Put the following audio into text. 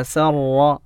أسر